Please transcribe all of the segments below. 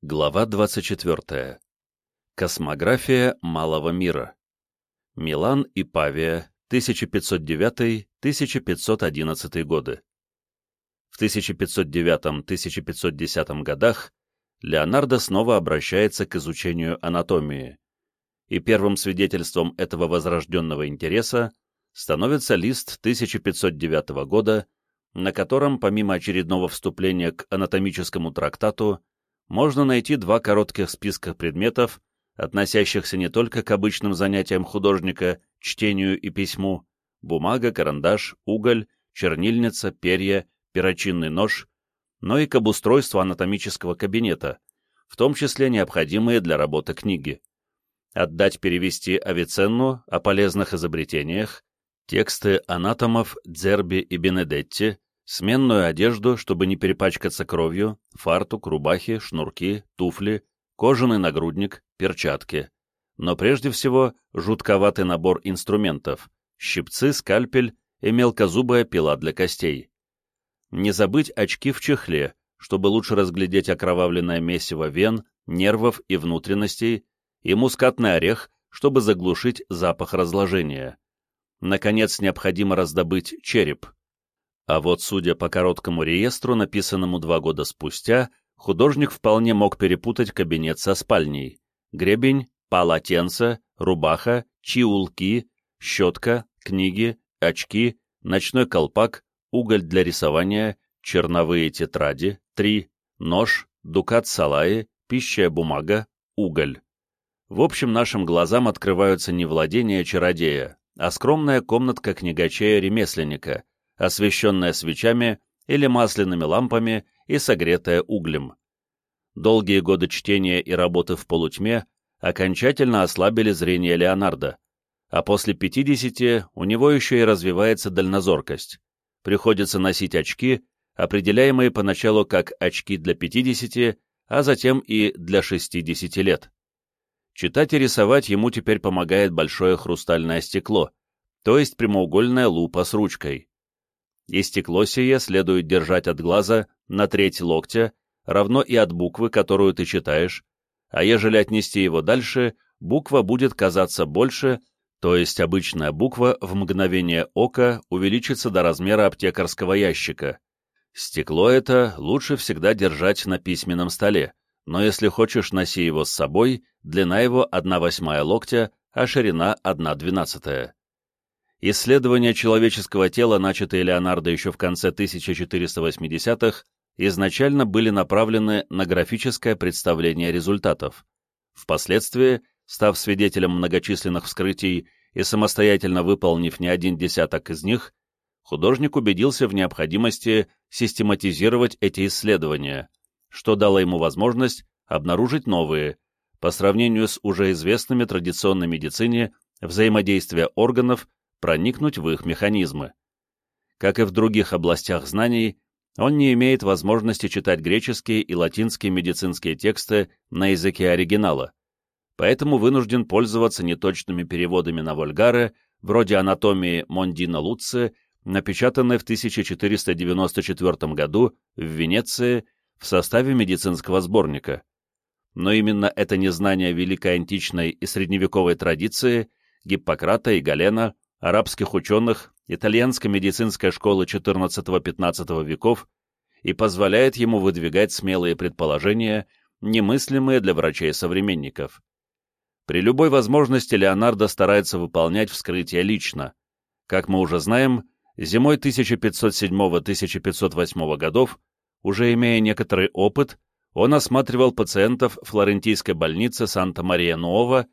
Глава 24. Космография малого мира. Милан и Павия, 1509-1511 годы. В 1509-1510 годах Леонардо снова обращается к изучению анатомии, и первым свидетельством этого возрожденного интереса становится лист 1509 года, на котором, помимо очередного вступления к анатомическому трактату, можно найти два коротких списка предметов, относящихся не только к обычным занятиям художника, чтению и письму, бумага, карандаш, уголь, чернильница, перья, перочинный нож, но и к обустройству анатомического кабинета, в том числе необходимые для работы книги. Отдать перевести Авиценну о полезных изобретениях, тексты анатомов Дзерби и Бенедетти, сменную одежду, чтобы не перепачкаться кровью, фартук, рубахи, шнурки, туфли, кожаный нагрудник, перчатки. Но прежде всего жутковатый набор инструментов – щипцы, скальпель и мелкозубая пила для костей. Не забыть очки в чехле, чтобы лучше разглядеть окровавленное месиво вен, нервов и внутренностей, и мускатный орех, чтобы заглушить запах разложения. Наконец, необходимо раздобыть череп – а вот, судя по короткому реестру, написанному два года спустя, художник вполне мог перепутать кабинет со спальней. Гребень, полотенце, рубаха, чиулки, щетка, книги, очки, ночной колпак, уголь для рисования, черновые тетради, три, нож, дукат салаи, пищая бумага, уголь. В общем, нашим глазам открываются не владения чародея, а скромная комнатка книгачея-ремесленника, освещенная свечами или масляными лампами и согретая углем. Долгие годы чтения и работы в полутьме окончательно ослабили зрение Леонардо, а после 50 у него еще и развивается дальнозоркость. Приходится носить очки, определяемые поначалу как очки для 50, а затем и для 60 лет. Читать и рисовать ему теперь помогает большое хрустальное стекло, то есть прямоугольная лупа с ручкой и стекло сие следует держать от глаза на треть локтя, равно и от буквы, которую ты читаешь, а ежели отнести его дальше, буква будет казаться больше, то есть обычная буква в мгновение ока увеличится до размера аптекарского ящика. Стекло это лучше всегда держать на письменном столе, но если хочешь, носи его с собой, длина его 1 восьмая локтя, а ширина 1 двенадцатая. Исследования человеческого тела, начатые Леонардо еще в конце 1480-х, изначально были направлены на графическое представление результатов. Впоследствии, став свидетелем многочисленных вскрытий и самостоятельно выполнив не один десяток из них, художник убедился в необходимости систематизировать эти исследования, что дало ему возможность обнаружить новые, по сравнению с уже известными традиционной медицине, взаимодействия органов проникнуть в их механизмы. Как и в других областях знаний, он не имеет возможности читать греческие и латинские медицинские тексты на языке оригинала, поэтому вынужден пользоваться неточными переводами на вольгары, вроде анатомии Мондина Луци, напечатанной в 1494 году в Венеции в составе медицинского сборника. Но именно это незнание великой античной и средневековой традиции Гиппократа и Галена арабских ученых, итальянской медицинской школы XIV-XV веков и позволяет ему выдвигать смелые предположения, немыслимые для врачей-современников. При любой возможности Леонардо старается выполнять вскрытие лично. Как мы уже знаем, зимой 1507-1508 годов, уже имея некоторый опыт, он осматривал пациентов флорентийской больницы Санта-Мария-Нуова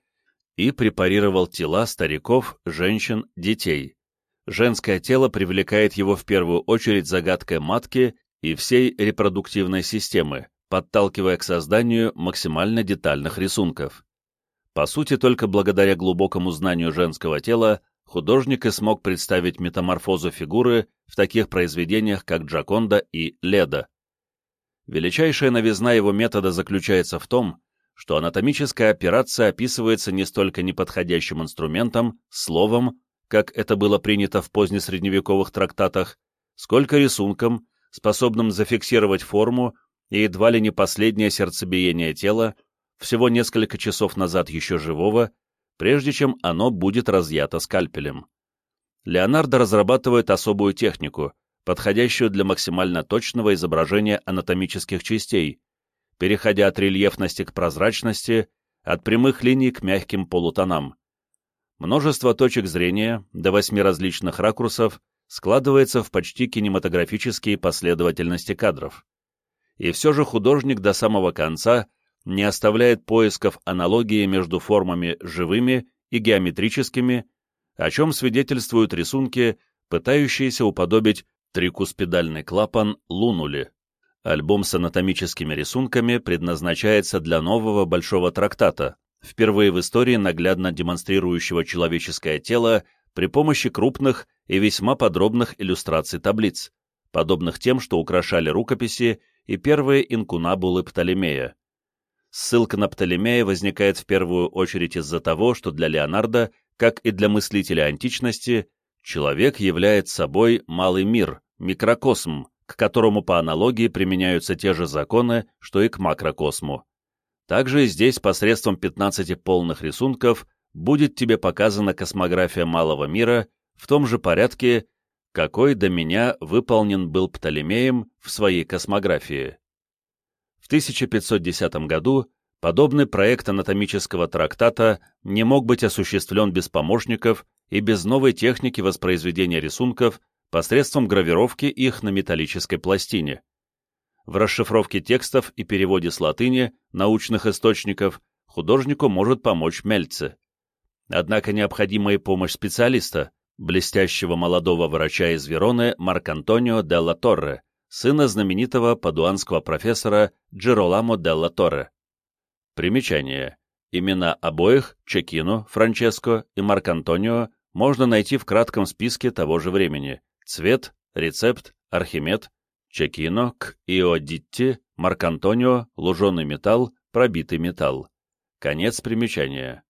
и препарировал тела стариков, женщин, детей. Женское тело привлекает его в первую очередь загадкой матки и всей репродуктивной системы, подталкивая к созданию максимально детальных рисунков. По сути, только благодаря глубокому знанию женского тела художник и смог представить метаморфозу фигуры в таких произведениях, как Джаконда и Леда. Величайшая новизна его метода заключается в том, что анатомическая операция описывается не столько неподходящим инструментом, словом, как это было принято в позднесредневековых трактатах, сколько рисунком, способным зафиксировать форму и едва ли не последнее сердцебиение тела, всего несколько часов назад еще живого, прежде чем оно будет разъято скальпелем. Леонардо разрабатывает особую технику, подходящую для максимально точного изображения анатомических частей, переходя от рельефности к прозрачности, от прямых линий к мягким полутонам. Множество точек зрения до восьми различных ракурсов складывается в почти кинематографические последовательности кадров. И все же художник до самого конца не оставляет поисков аналогии между формами живыми и геометрическими, о чем свидетельствуют рисунки, пытающиеся уподобить трикуспидальный клапан лунули. Альбом с анатомическими рисунками предназначается для нового большого трактата, впервые в истории наглядно демонстрирующего человеческое тело при помощи крупных и весьма подробных иллюстраций таблиц, подобных тем, что украшали рукописи и первые инкунабулы Птолемея. Ссылка на Птолемея возникает в первую очередь из-за того, что для Леонардо, как и для мыслителя античности, человек является собой малый мир, микрокосм, к которому по аналогии применяются те же законы, что и к макрокосму. Также и здесь посредством 15 полных рисунков будет тебе показана космография малого мира в том же порядке, какой до меня выполнен был Птолемеем в своей космографии. В 1510 году подобный проект анатомического трактата не мог быть осуществлен без помощников и без новой техники воспроизведения рисунков посредством гравировки их на металлической пластине. В расшифровке текстов и переводе с латыни научных источников художнику может помочь Мельце. Однако необходима и помощь специалиста, блестящего молодого врача из Вероны Марк-Антонио Делла Торре, сына знаменитого падуанского профессора Джероламо Делла Торре. Примечание. Имена обоих, Чекино, Франческо и Марк-Антонио, можно найти в кратком списке того же времени. Цвет, рецепт, Архимед, Чекино, к Иодитти, Маркантонио, луженый металл, пробитый металл. Конец примечания.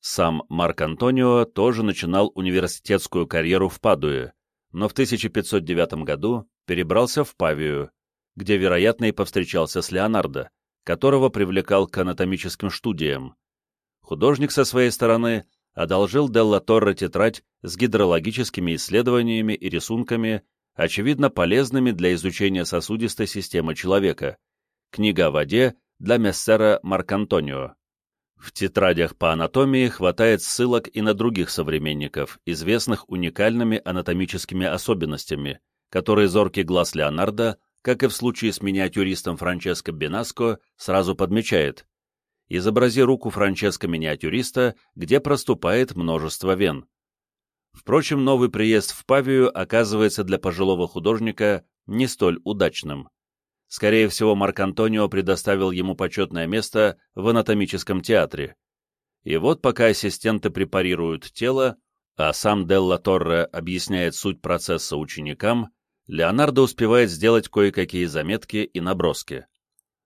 Сам Марк Антонио тоже начинал университетскую карьеру в Падуе, но в 1509 году перебрался в Павию, где, вероятно, и повстречался с Леонардо, которого привлекал к анатомическим студиям. Художник со своей стороны одолжил Делла Торре тетрадь с гидрологическими исследованиями и рисунками, очевидно полезными для изучения сосудистой системы человека, книга о воде для мессера Маркантонио. В тетрадях по анатомии хватает ссылок и на других современников, известных уникальными анатомическими особенностями, которые зоркий глаз Леонардо, как и в случае с миниатюристом Франческо Бенаско, сразу подмечает изобрази руку Франческо-миниатюриста, где проступает множество вен. Впрочем, новый приезд в Павию оказывается для пожилого художника не столь удачным. Скорее всего, Марк Антонио предоставил ему почетное место в анатомическом театре. И вот пока ассистенты препарируют тело, а сам Делла Торре объясняет суть процесса ученикам, Леонардо успевает сделать кое-какие заметки и наброски.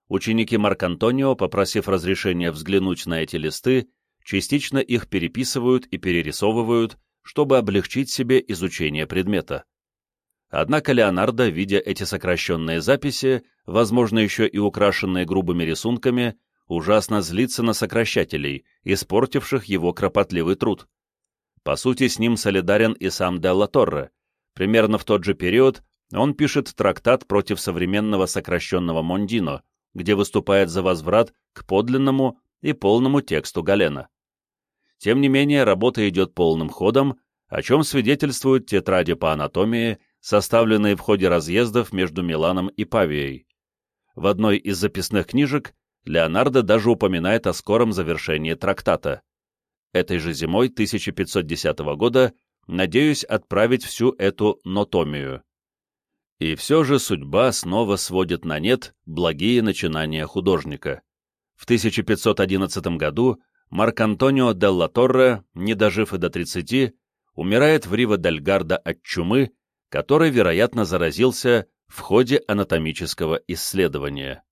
Ученики Марк-Антонио, попросив разрешения взглянуть на эти листы, частично их переписывают и перерисовывают, чтобы облегчить себе изучение предмета. Однако Леонардо, видя эти сокращенные записи, возможно, еще и украшенные грубыми рисунками, ужасно злится на сокращателей, испортивших его кропотливый труд. По сути, с ним солидарен и сам Делла Торре. Примерно в тот же период он пишет трактат против современного сокращенного Мондино, где выступает за возврат к подлинному и полному тексту Галена. Тем не менее, работа идет полным ходом, о чем свидетельствуют тетради по анатомии, составленные в ходе разъездов между Миланом и Павией. В одной из записных книжек Леонардо даже упоминает о скором завершении трактата. Этой же зимой 1510 года надеюсь отправить всю эту нотомию. И все же судьба снова сводит на нет благие начинания художника. В 1511 году Марк Антонио Делла Торре, не дожив и до 30, умирает в Риво-дель-Гарда от чумы, которой, вероятно, заразился в ходе анатомического исследования.